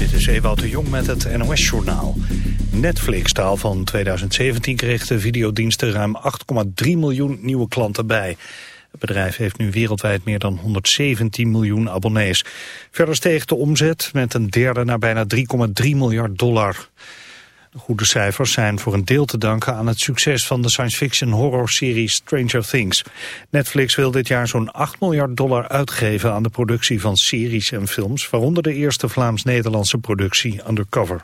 Dit is Ewout de Jong met het NOS-journaal. Netflix taal van 2017 kreeg de videodiensten ruim 8,3 miljoen nieuwe klanten bij. Het bedrijf heeft nu wereldwijd meer dan 117 miljoen abonnees. Verder steeg de omzet met een derde naar bijna 3,3 miljard dollar. De goede cijfers zijn voor een deel te danken aan het succes van de science fiction horror serie Stranger Things. Netflix wil dit jaar zo'n 8 miljard dollar uitgeven aan de productie van series en films, waaronder de eerste Vlaams-Nederlandse productie Undercover.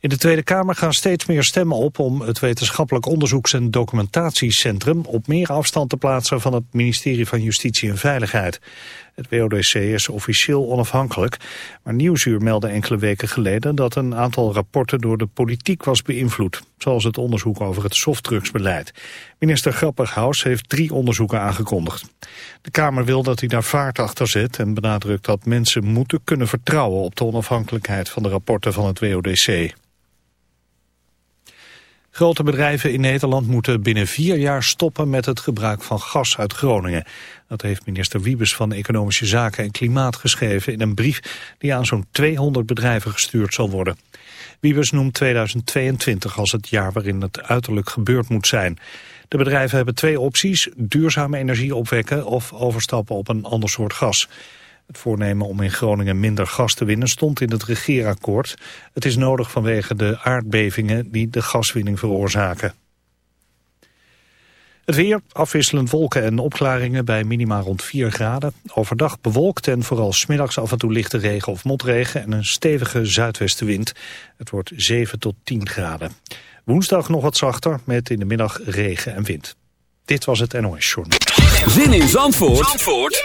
In de Tweede Kamer gaan steeds meer stemmen op om het Wetenschappelijk Onderzoeks- en Documentatiecentrum op meer afstand te plaatsen van het ministerie van Justitie en Veiligheid. Het WODC is officieel onafhankelijk, maar Nieuwsuur meldde enkele weken geleden dat een aantal rapporten door de politiek was beïnvloed, zoals het onderzoek over het softdrugsbeleid. Minister Grapperhaus heeft drie onderzoeken aangekondigd. De Kamer wil dat hij daar vaart achter zet en benadrukt dat mensen moeten kunnen vertrouwen op de onafhankelijkheid van de rapporten van het WODC. Grote bedrijven in Nederland moeten binnen vier jaar stoppen met het gebruik van gas uit Groningen. Dat heeft minister Wiebes van Economische Zaken en Klimaat geschreven in een brief die aan zo'n 200 bedrijven gestuurd zal worden. Wiebes noemt 2022 als het jaar waarin het uiterlijk gebeurd moet zijn. De bedrijven hebben twee opties, duurzame energie opwekken of overstappen op een ander soort gas. Het voornemen om in Groningen minder gas te winnen stond in het regeerakkoord. Het is nodig vanwege de aardbevingen die de gaswinning veroorzaken. Het weer, afwisselend wolken en opklaringen bij minima rond 4 graden. Overdag bewolkt en vooral smiddags af en toe lichte regen of motregen... en een stevige zuidwestenwind. Het wordt 7 tot 10 graden. Woensdag nog wat zachter met in de middag regen en wind. Dit was het NOS Journal. Zin in Zandvoort, Zandvoort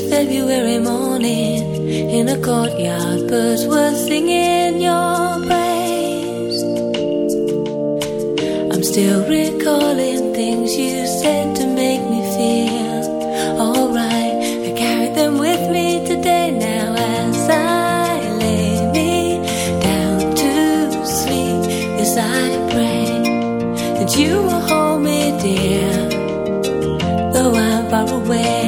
February morning in a courtyard, birds were singing your praise. I'm still recalling things you said to make me feel alright. I carried them with me today now as I lay me down to sleep. Yes, I pray that you will hold me dear, though I'm far away.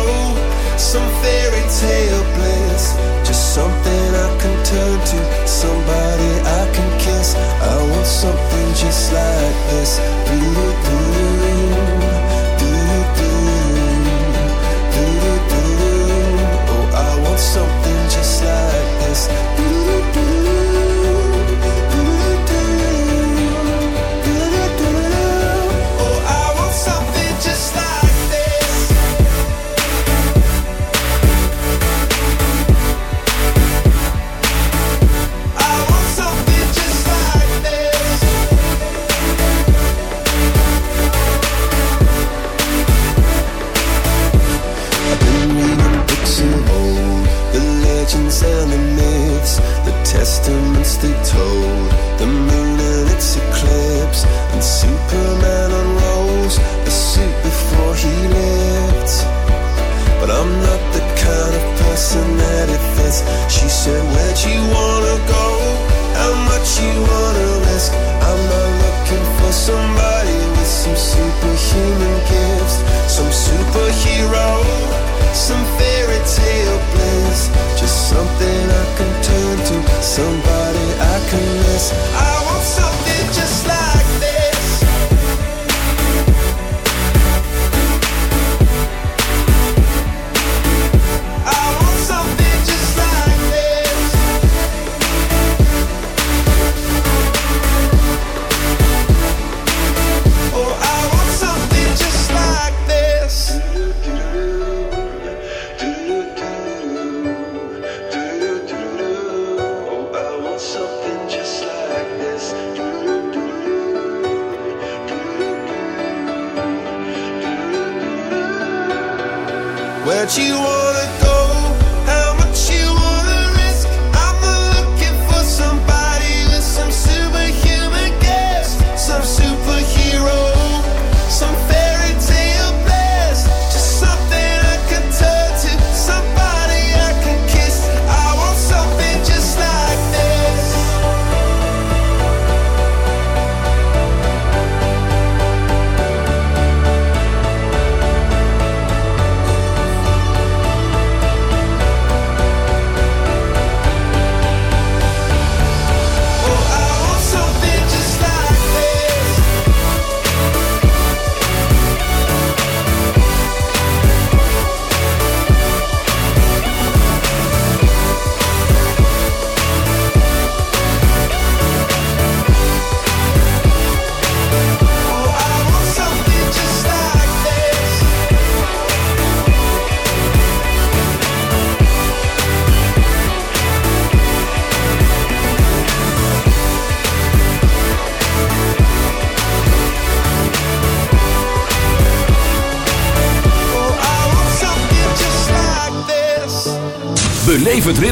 that you want.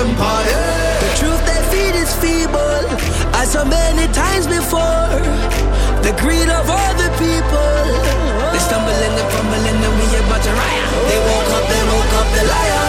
empire. The truth they feed is feeble, as so many times before. The greed of all the people. They stumble and they fumble and then we about to riot. They woke up, they woke up, the liar.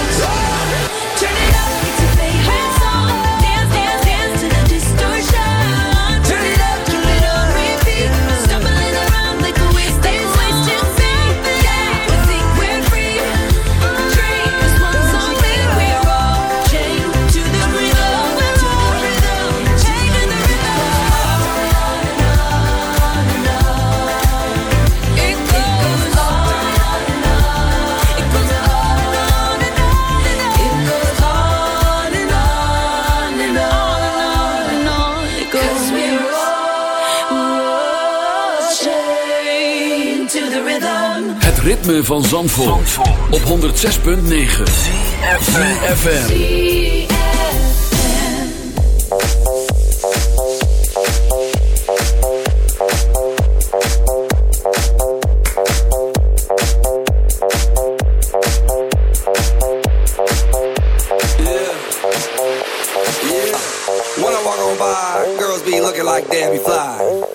Van Zandvoort, op 106.9 CFFM When I walk on by, girls be looking like Debbie Fly.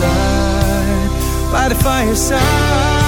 by the fireside.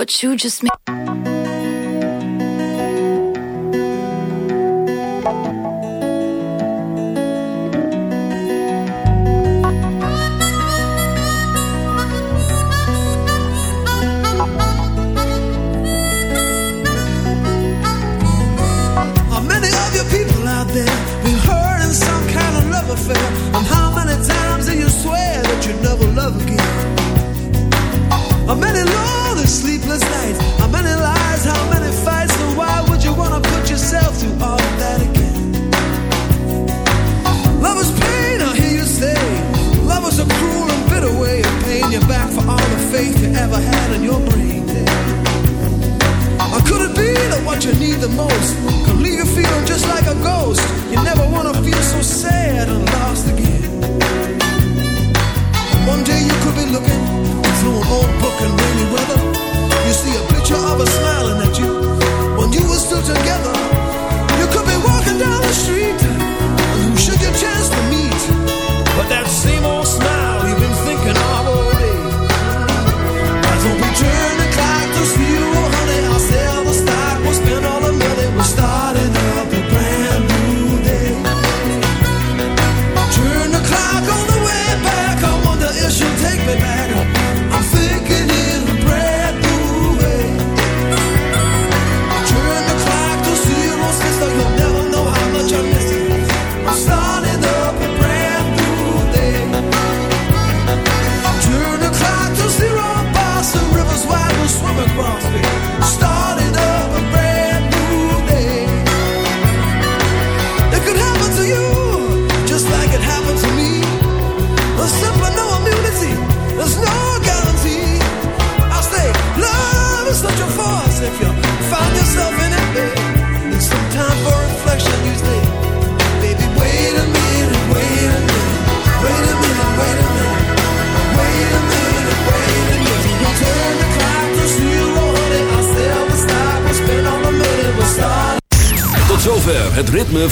what you just made.